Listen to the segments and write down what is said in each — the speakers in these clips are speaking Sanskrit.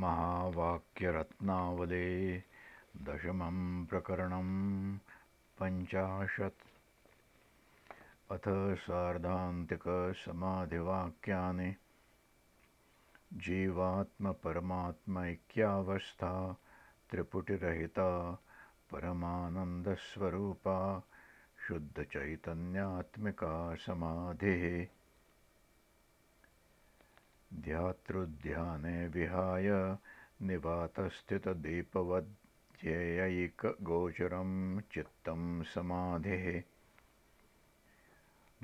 महावाक्यरत्नावले दशमं प्रकरणं पञ्चाशत्। अथ सार्धान्तिकसमाधिवाक्यानि। जीवात्मपरमात्मैक्यावस्था त्रिपुटिरहिता परमानन्दस्वरूपा शुद्धचैतन्यात्मिका समाधिः। ध्यातृध्याने विहाय निवातस्थितदीपवध्येयैकगोचरं चित्तं समाधिः।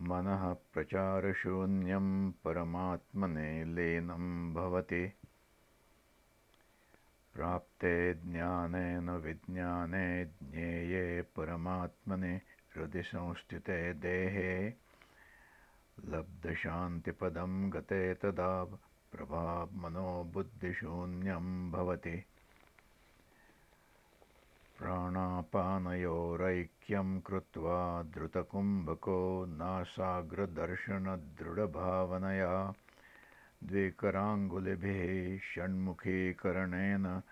मनः प्रचारशून्यं परमात्मने लीनं भवति। प्राप्ते ज्ञानेन विज्ञाने ज्ञेये परमात्मने हृदि संस्थिते देहे लब्धशान्तिपदं गते तदा प्रभामनोबुद्धिशून्यं भवति। प्राणापानयोरैक्यं कृत्वा द्रुतकुम्भको नासाग्रदर्शनदृढभावनया द्विकराङ्गुलिभिः षण्मुखीकरणेन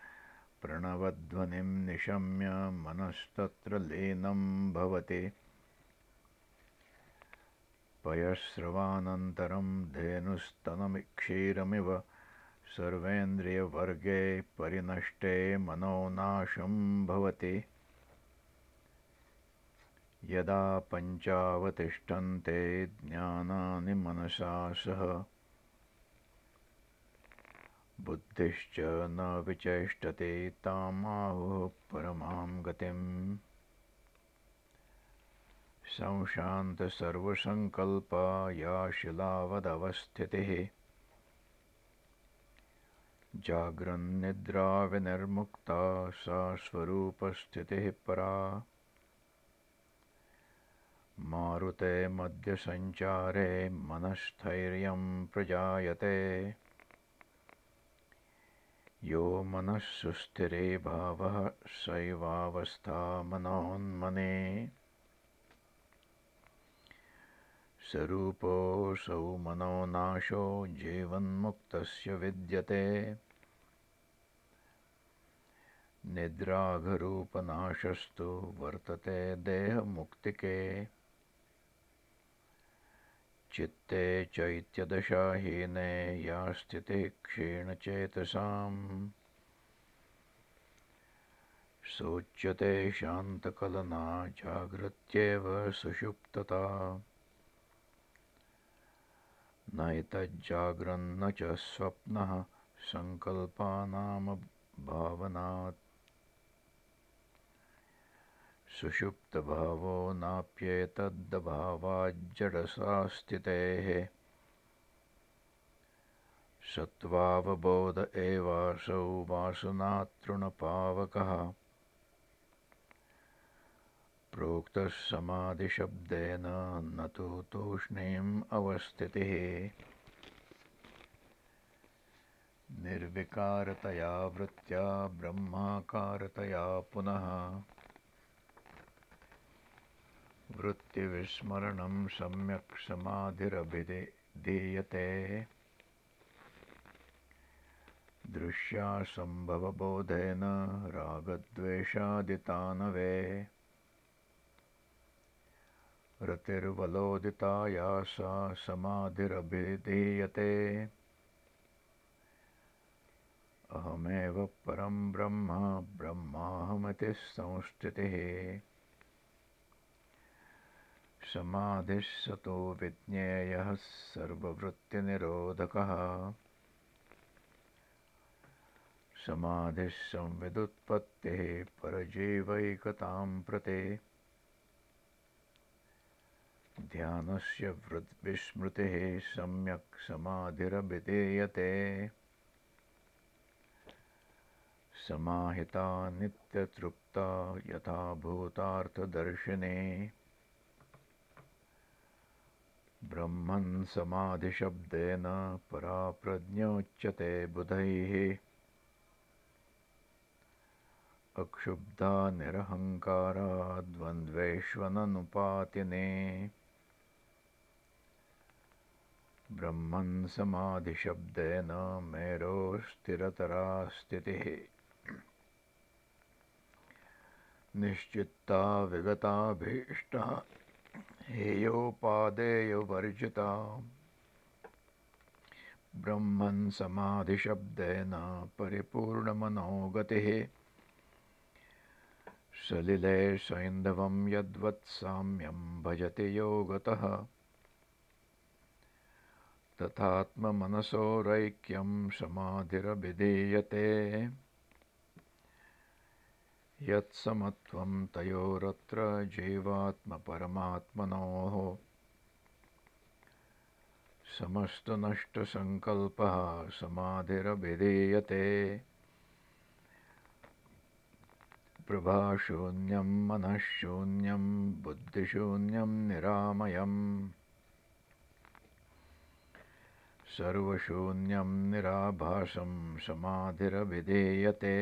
प्रणवध्वनिं निशम्य मनस्तत्र लीनं भवति पयस्रवानन्तरं धेनुस्तनमिक्षीरमिव सर्वेन्द्रियवर्गे परिनष्टे मनोनाशं भवति। यदा पञ्चावतिष्ठन्ते ज्ञानानि मनसा सह बुद्धिश्च न विचेष्टते तामाहुः परमां गतिम् संशान्तसर्वसङ्कल्पा या शिलावदवस्थितिः। जाग्रन्निद्राविनिर्मुक्ता सा स्वरूपस्थितिः परा। मारुते मध्यसञ्चारे मनस्थैर्यं प्रजायते। यो मनः सुस्थिरे भावः सैवावस्था मनोन्मने स्वरूपोऽसौ मनोनाशो जीवन्मुक्तस्य विद्यते। निद्राघरूपनाशस्तु वर्तते देहमुक्तिके। चित्ते चैत्यदशाहीने या स्थितिः क्षीणचेतसाम्। सोच्यते शान्तकलना जागृत्येव सुषुप्तता न एतज्जाग्रन्न च स्वप्नः सङ्कल्पानामभावनात्। सुषुप्तभावो नाप्येतदभावाज्जडसा स्थितेः सत्त्वावबोध एवासौ वासनातृणपावकः प्रोक्तः समाधिशब्देन न तु तूष्णीम् अवस्थितिः। निर्विकारतया वृत्त्या ब्रह्माकारतया पुनः। वृत्तिविस्मरणं सम्यक् समाधिरभिधीयते दृश्यासम्भवबोधेन रागद्वेषादितानवे रतिर्वलोदिता या सा समाधिरभिधीयते। अहमेव परं ब्रह्म ब्रह्माहमिति संस्थितिः। समाधिः सतो विज्ञेयः सर्ववृत्तिनिरोधकः। समाधिः संविदुत्पत्तिः परजीवैकतां प्रति ध्यानस्य विस्मृतिः सम्यक् समाधिरभिधीयते। समाहिता नित्यतृप्ता यथा भूतार्थदर्शिने ब्रह्मन् समाधिशब्देन परा प्रज्ञोच्यते बुधैः। अक्षुब्धा निरहङ्कारा द्वन्द्वेष्वननुपातिने ब्रह्मन् समाधिशब्देन मेरोस्थिरतरा स्थितिः निश्चित्ता विगताभीष्टा हेयोपादेयवर्जिता। ब्रह्मन् समाधिशब्देन परिपूर्णमनोगतिः। सलिले सैन्धवं यद्वत्साम्यं भजति योगतः तथात्ममनसोरैक्यं समाधिरभिधीयते। यत्समत्वं तयोरत्र जीवात्मपरमात्मनोः। समस्तनष्टसङ्कल्पः समाधिरभिधीयते। प्रभाशून्यं मनःशून्यं बुद्धिशून्यं निरामयम् सर्वशून्यं निराभासं समाधिरभिधीयते।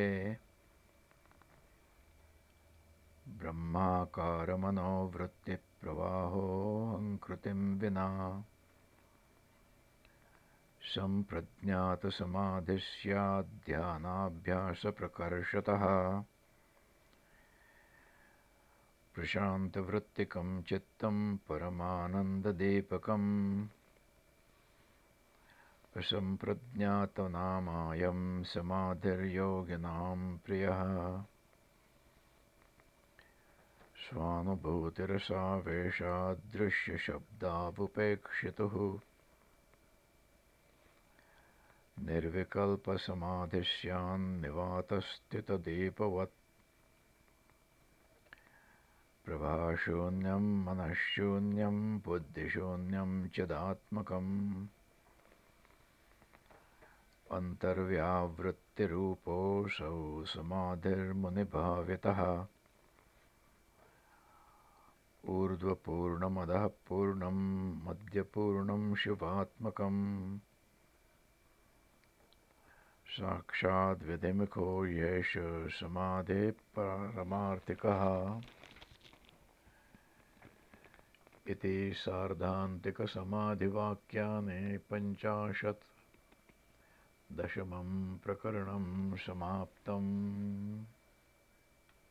ब्रह्माकारमनोवृत्तिप्रवाहोऽहङ्कृतिं विना सम्प्रज्ञातसमाधिः स्याद्ध्यानाभ्यासप्रकर्षतः प्रशान्तवृत्तिकं चित्तं परमानन्ददीपकम् असम्प्रज्ञातनामायं समाधिर्योगिनां प्रियः। स्वानुभूतिरसावेशादृश्यशब्दावुपेक्षितुः निर्विकल्पसमाधिस्यान्निवातस्थितदीपवत्। प्रभाशून्यं मनःशून्यं बुद्धिशून्यं चिदात्मकम् अन्तर्व्यावृत्तिरूपोऽसौ समाधिर्मुनिभावितः। ऊर्ध्वपूर्णमदः पूर्णं मध्यपूर्णं शिवात्मकम्। साक्षाद्विधिमुखो येष समाधिः परमार्थिकः। इति सार्धान्तिकसमाधिवाक्यानि पञ्चाशत् दशमं प्रकरणं समाप्तम्